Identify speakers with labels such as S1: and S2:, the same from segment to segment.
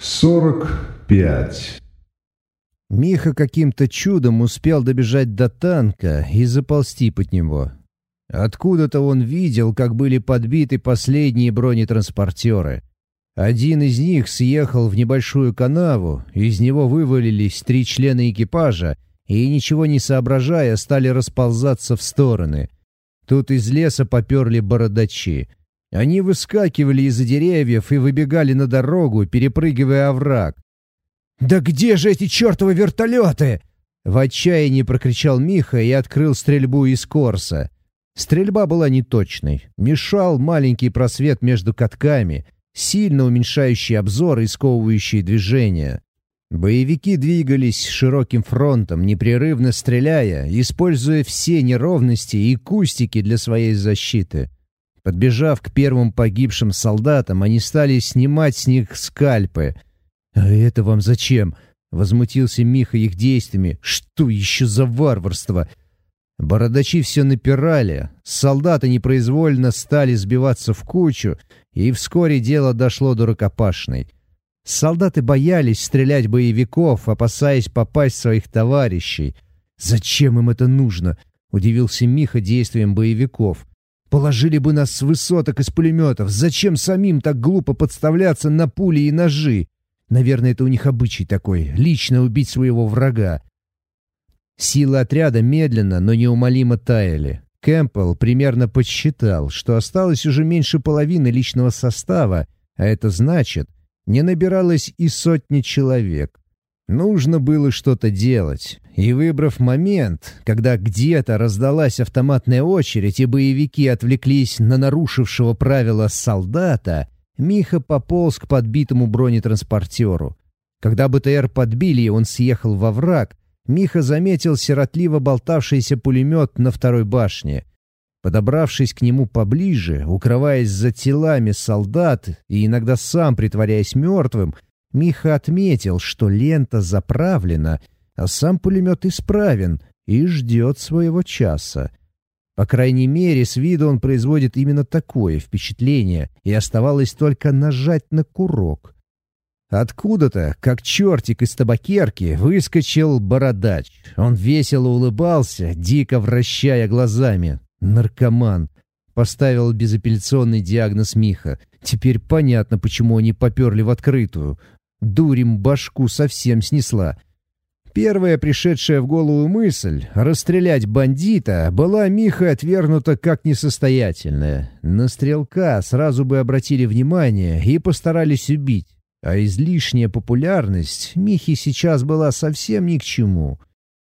S1: Сорок пять.
S2: Миха каким-то чудом успел добежать до танка и заползти под него. Откуда-то он видел, как были подбиты последние бронетранспортеры. Один из них съехал в небольшую канаву, из него вывалились три члена экипажа и, ничего не соображая, стали расползаться в стороны. Тут из леса поперли бородачи. Они выскакивали из-за деревьев и выбегали на дорогу, перепрыгивая овраг. «Да где же эти чертовы вертолеты?» В отчаянии прокричал Миха и открыл стрельбу из Корса. Стрельба была неточной. Мешал маленький просвет между катками, сильно уменьшающий обзор и сковывающий движение. Боевики двигались широким фронтом, непрерывно стреляя, используя все неровности и кустики для своей защиты. Подбежав к первым погибшим солдатам, они стали снимать с них скальпы. «А это вам зачем?» — возмутился Миха их действиями. «Что еще за варварство?» Бородачи все напирали, солдаты непроизвольно стали сбиваться в кучу, и вскоре дело дошло до рукопашной. Солдаты боялись стрелять боевиков, опасаясь попасть своих товарищей. «Зачем им это нужно?» — удивился Миха действием боевиков. Положили бы нас с высоток из пулеметов. Зачем самим так глупо подставляться на пули и ножи? Наверное, это у них обычай такой — лично убить своего врага. Силы отряда медленно, но неумолимо таяли. Кэмпбелл примерно подсчитал, что осталось уже меньше половины личного состава, а это значит, не набиралось и сотни человек. Нужно было что-то делать, и выбрав момент, когда где-то раздалась автоматная очередь и боевики отвлеклись на нарушившего правила солдата, Миха пополз к подбитому бронетранспортеру. Когда БТР подбили он съехал во враг, Миха заметил сиротливо болтавшийся пулемет на второй башне. Подобравшись к нему поближе, укрываясь за телами солдат и иногда сам притворяясь мертвым, Миха отметил, что лента заправлена, а сам пулемет исправен и ждет своего часа. По крайней мере, с виду он производит именно такое впечатление, и оставалось только нажать на курок. Откуда-то, как чертик из табакерки, выскочил бородач. Он весело улыбался, дико вращая глазами. «Наркоман!» — поставил безапелляционный диагноз Миха. «Теперь понятно, почему они поперли в открытую. Дурим башку совсем снесла. Первая пришедшая в голову мысль — расстрелять бандита — была Миха отвергнута как несостоятельная. На стрелка сразу бы обратили внимание и постарались убить. А излишняя популярность Михи сейчас была совсем ни к чему.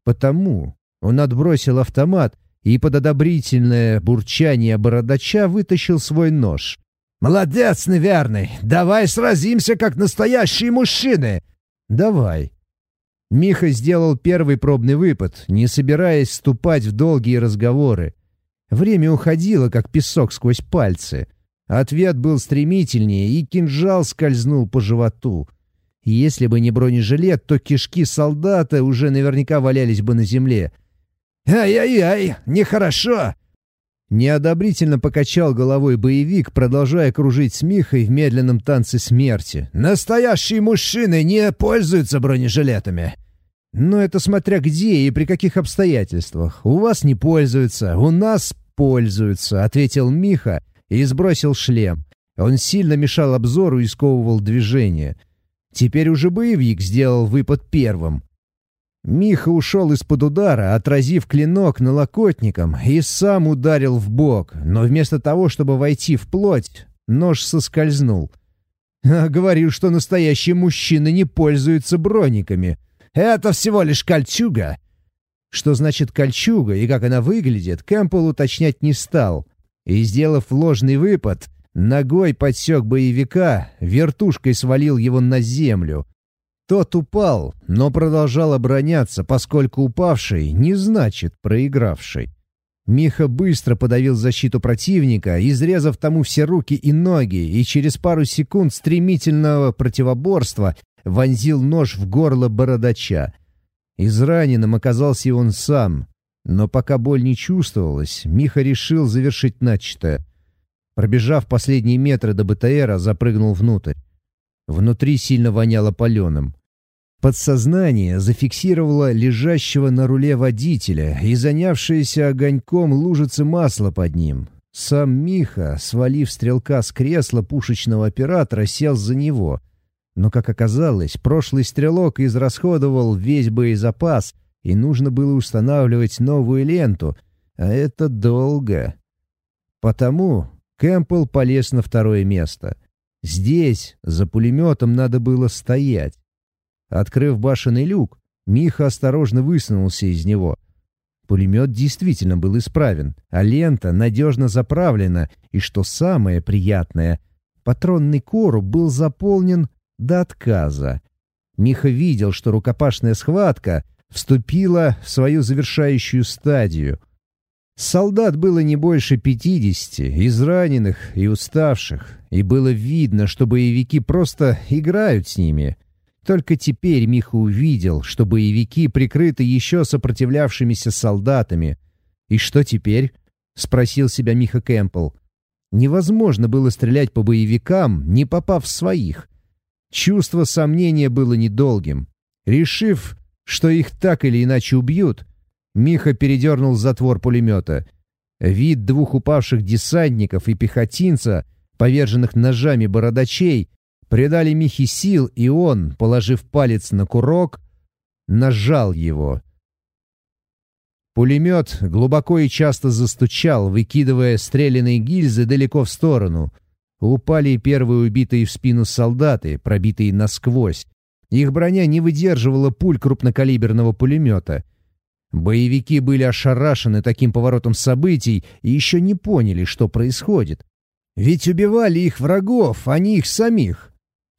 S2: Потому он отбросил автомат и под одобрительное бурчание бородача вытащил свой нож. «Молодец, неверный! Давай сразимся, как настоящие мужчины!» «Давай!» Миха сделал первый пробный выпад, не собираясь вступать в долгие разговоры. Время уходило, как песок сквозь пальцы. Ответ был стремительнее, и кинжал скользнул по животу. Если бы не бронежилет, то кишки солдата уже наверняка валялись бы на земле. «Ай-яй-яй, нехорошо!» Неодобрительно покачал головой боевик, продолжая кружить с Михой в медленном танце смерти. «Настоящие мужчины не пользуются бронежилетами!» «Но это смотря где и при каких обстоятельствах. У вас не пользуются, у нас пользуются», — ответил Миха и сбросил шлем. Он сильно мешал обзору и сковывал движение. Теперь уже боевик сделал выпад первым. Миха ушел из-под удара, отразив клинок налокотником, и сам ударил в бок, но вместо того, чтобы войти в плоть, нож соскользнул. А говорил, что настоящие мужчины не пользуются брониками. Это всего лишь кольчуга. Что значит кольчуга и как она выглядит, Кэмпбелл уточнять не стал. И, сделав ложный выпад, ногой подсек боевика, вертушкой свалил его на землю, тот упал, но продолжал обороняться, поскольку упавший не значит проигравший. Миха быстро подавил защиту противника, изрезав тому все руки и ноги, и через пару секунд стремительного противоборства вонзил нож в горло бородача. Израненным оказался и он сам. Но пока боль не чувствовалась, Миха решил завершить начатое. Пробежав последние метры до БТРа, запрыгнул внутрь. Внутри сильно воняло паленым. Подсознание зафиксировало лежащего на руле водителя и занявшееся огоньком лужицы масла под ним. Сам Миха, свалив стрелка с кресла пушечного оператора, сел за него. Но, как оказалось, прошлый стрелок израсходовал весь боезапас, и нужно было устанавливать новую ленту, а это долго. Потому Кэмпбелл полез на второе место. Здесь, за пулеметом, надо было стоять. Открыв башенный люк, Миха осторожно высунулся из него. Пулемет действительно был исправен, а лента надежно заправлена, и, что самое приятное, патронный короб был заполнен до отказа. Миха видел, что рукопашная схватка вступила в свою завершающую стадию. Солдат было не больше пятидесяти, израненных и уставших, и было видно, что боевики просто играют с ними — только теперь Миха увидел, что боевики прикрыты еще сопротивлявшимися солдатами. «И что теперь?» — спросил себя Миха Кэмпбелл. Невозможно было стрелять по боевикам, не попав в своих. Чувство сомнения было недолгим. Решив, что их так или иначе убьют, Миха передернул затвор пулемета. Вид двух упавших десантников и пехотинца, поверженных ножами бородачей, придали Михе сил, и он, положив палец на курок, нажал его. Пулемет глубоко и часто застучал, выкидывая стрелянные гильзы далеко в сторону. Упали первые убитые в спину солдаты, пробитые насквозь. Их броня не выдерживала пуль крупнокалиберного пулемета. Боевики были ошарашены таким поворотом событий и еще не поняли, что происходит. Ведь убивали их врагов, а не их самих.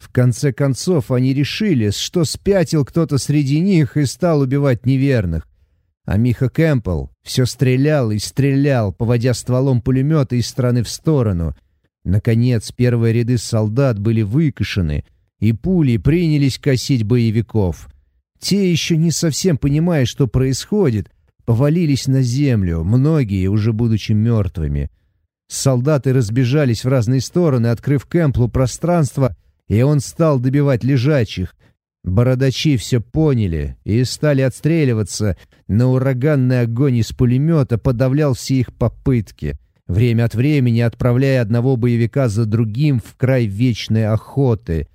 S2: В конце концов, они решили, что спятил кто-то среди них и стал убивать неверных. А Миха Кэмпбелл все стрелял и стрелял, поводя стволом пулемета из стороны в сторону. Наконец, первые ряды солдат были выкашены, и пули принялись косить боевиков. Те, еще не совсем понимая, что происходит, повалились на землю, многие уже будучи мертвыми. Солдаты разбежались в разные стороны, открыв Кэмплу пространство — и он стал добивать лежачих. Бородачи все поняли и стали отстреливаться, но ураганный огонь из пулемета подавлял все их попытки, время от времени отправляя одного боевика за другим в край вечной охоты.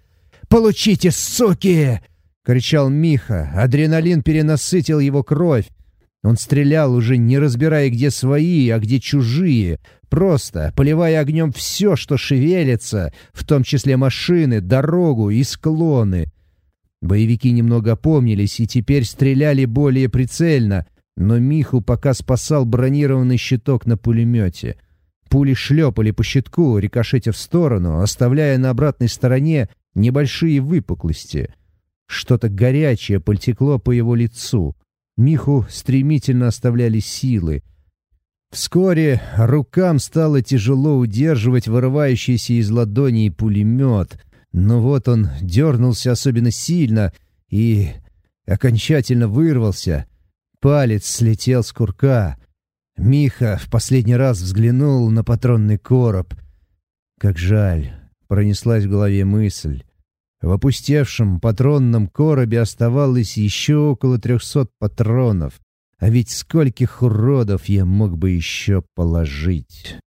S2: «Получите, суки!» — кричал Миха. Адреналин перенасытил его кровь. Он стрелял уже не разбирая, где свои, а где чужие, просто поливая огнем все, что шевелится, в том числе машины, дорогу и склоны. Боевики немного опомнились и теперь стреляли более прицельно, но Миху пока спасал бронированный щиток на пулемете. Пули шлепали по щитку, рикошетя в сторону, оставляя на обратной стороне небольшие выпуклости. Что-то горячее потекло по его лицу. Миху стремительно оставляли силы. Вскоре рукам стало тяжело удерживать вырывающийся из ладоней пулемет, но вот он дернулся особенно сильно и окончательно вырвался. Палец слетел с курка. Миха в последний раз взглянул на патронный короб. «Как жаль!» — пронеслась в голове мысль. В опустевшем патронном коробе оставалось еще около трехсот патронов. А ведь скольких уродов я мог бы еще положить?